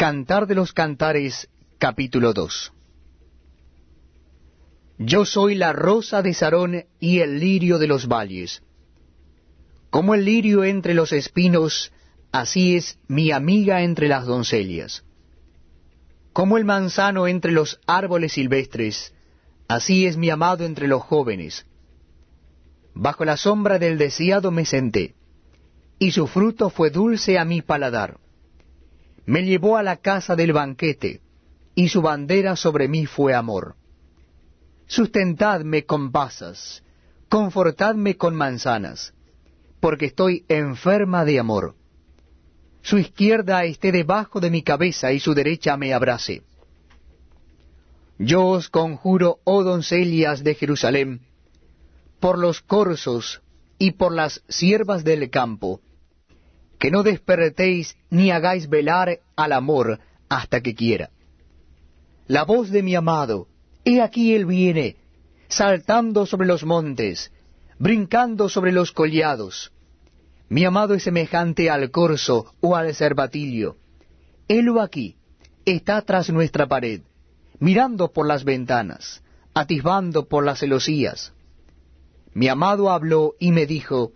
Cantar de los Cantares, capítulo 2. Yo soy la rosa de Sarón y el lirio de los valles. Como el lirio entre los espinos, así es mi amiga entre las doncellas. Como el manzano entre los árboles silvestres, así es mi amado entre los jóvenes. Bajo la sombra del deseado me senté, y su fruto fue dulce a mi paladar. Me llevó a la casa del banquete, y su bandera sobre mí fue amor sustentadme con pasas, confortadme con manzanas, porque estoy enferma de amor. Su izquierda esté debajo de mi cabeza y su derecha me abrace. Yo os conjuro, oh doncellas de Jerusalén, por los corzos y por las siervas del campo, que no despertéis ni hagáis velar al amor hasta que quiera. La voz de mi amado, He aquí él viene, saltando sobre los montes, brincando sobre los collados. Mi amado es semejante al corzo o al cervatillo. Helo aquí, está tras nuestra pared, mirando por las ventanas, atisbando por las celosías. Mi amado habló y me dijo,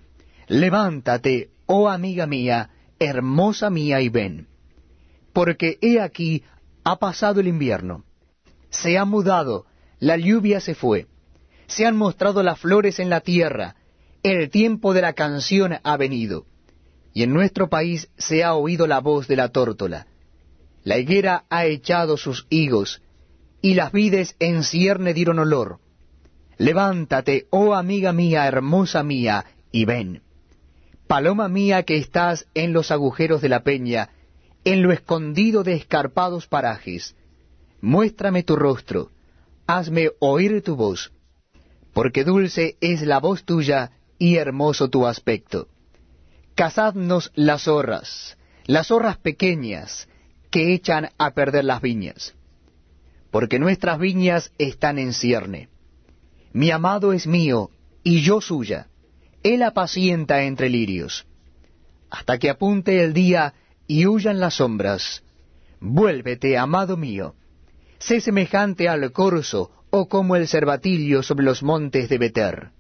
Levántate, oh amiga mía, hermosa mía, y ven, porque he aquí ha pasado el invierno se ha mudado, la lluvia se fue, se han mostrado las flores en la tierra, el tiempo de la canción ha venido, y en nuestro país se ha oído la voz de la tórtola. La higuera ha echado sus higos, y las vides en cierne dieron olor. Levántate, oh amiga mía, hermosa mía, y ven. Paloma mía que estás en los agujeros de la peña, en lo escondido de escarpados parajes, muéstrame tu rostro, hazme oír tu voz, porque dulce es la voz tuya y hermoso tu aspecto. Cazadnos las zorras, las zorras pequeñas, que echan a perder las viñas, porque nuestras viñas están en cierne. Mi amado es mío, y yo suya, él apacienta entre lirios, hasta que apunte el día y huyan las sombras. Vuélvete, amado mío, sé semejante al corzo, o como el cervatillo sobre los montes de Beter.